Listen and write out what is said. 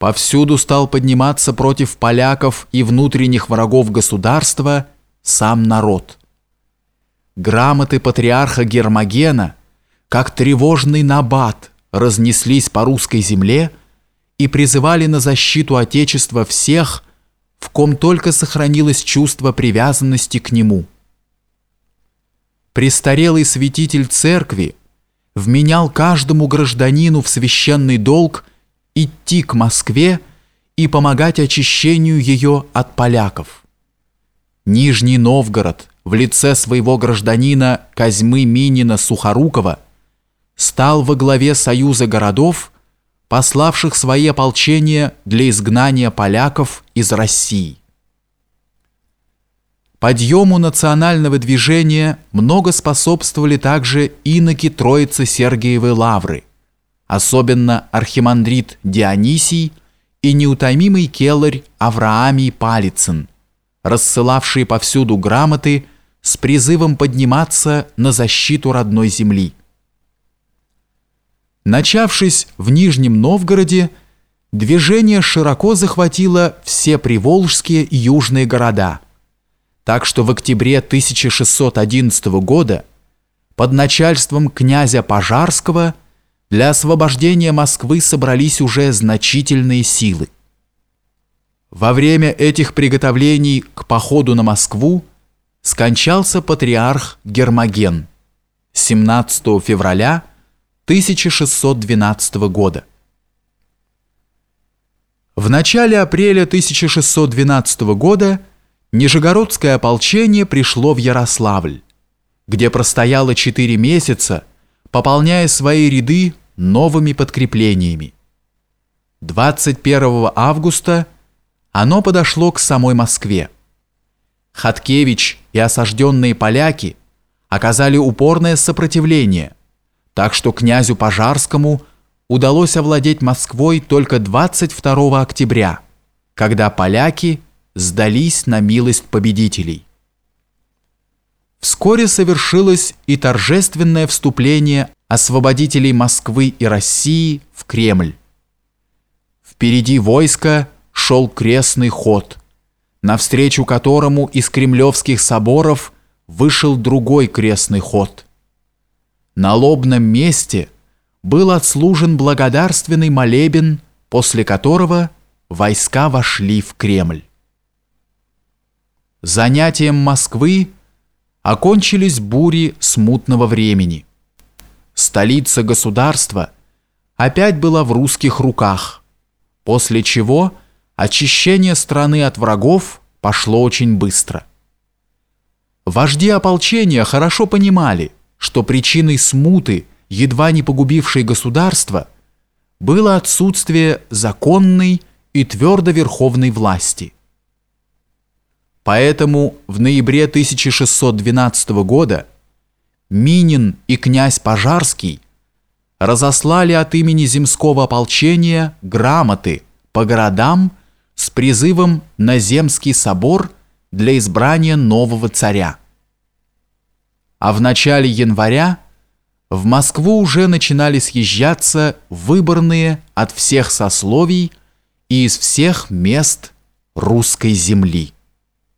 повсюду стал подниматься против поляков и внутренних врагов государства сам народ. Грамоты патриарха Гермогена, как тревожный набат, разнеслись по русской земле и призывали на защиту Отечества всех, в ком только сохранилось чувство привязанности к нему. Престарелый святитель церкви вменял каждому гражданину в священный долг идти к Москве и помогать очищению ее от поляков. Нижний Новгород в лице своего гражданина Козьмы Минина Сухорукова стал во главе союза городов, пославших свои ополчения для изгнания поляков из России. Подъему национального движения много способствовали также иноки Троицы Сергиевой Лавры, особенно архимандрит Дионисий и неутомимый келарь Авраамий Палицын, рассылавшие повсюду грамоты с призывом подниматься на защиту родной земли. Начавшись в Нижнем Новгороде, движение широко захватило все приволжские и южные города, так что в октябре 1611 года под начальством князя Пожарского для освобождения Москвы собрались уже значительные силы. Во время этих приготовлений к походу на Москву скончался патриарх Гермоген 17 февраля 1612 года. В начале апреля 1612 года Нижегородское ополчение пришло в Ярославль, где простояло 4 месяца, пополняя свои ряды новыми подкреплениями. 21 августа оно подошло к самой Москве. Хаткевич и осажденные поляки оказали упорное сопротивление – так что князю Пожарскому удалось овладеть Москвой только 22 октября, когда поляки сдались на милость победителей. Вскоре совершилось и торжественное вступление освободителей Москвы и России в Кремль. Впереди войска шел крестный ход, навстречу которому из кремлевских соборов вышел другой крестный ход – на лобном месте был отслужен благодарственный молебен, после которого войска вошли в Кремль. Занятием Москвы окончились бури смутного времени. Столица государства опять была в русских руках, после чего очищение страны от врагов пошло очень быстро. Вожди ополчения хорошо понимали – что причиной смуты, едва не погубившей государство, было отсутствие законной и твердо верховной власти. Поэтому в ноябре 1612 года Минин и князь Пожарский разослали от имени земского ополчения грамоты по городам с призывом на Земский собор для избрания нового царя а в начале января в Москву уже начинали съезжаться выборные от всех сословий и из всех мест русской земли.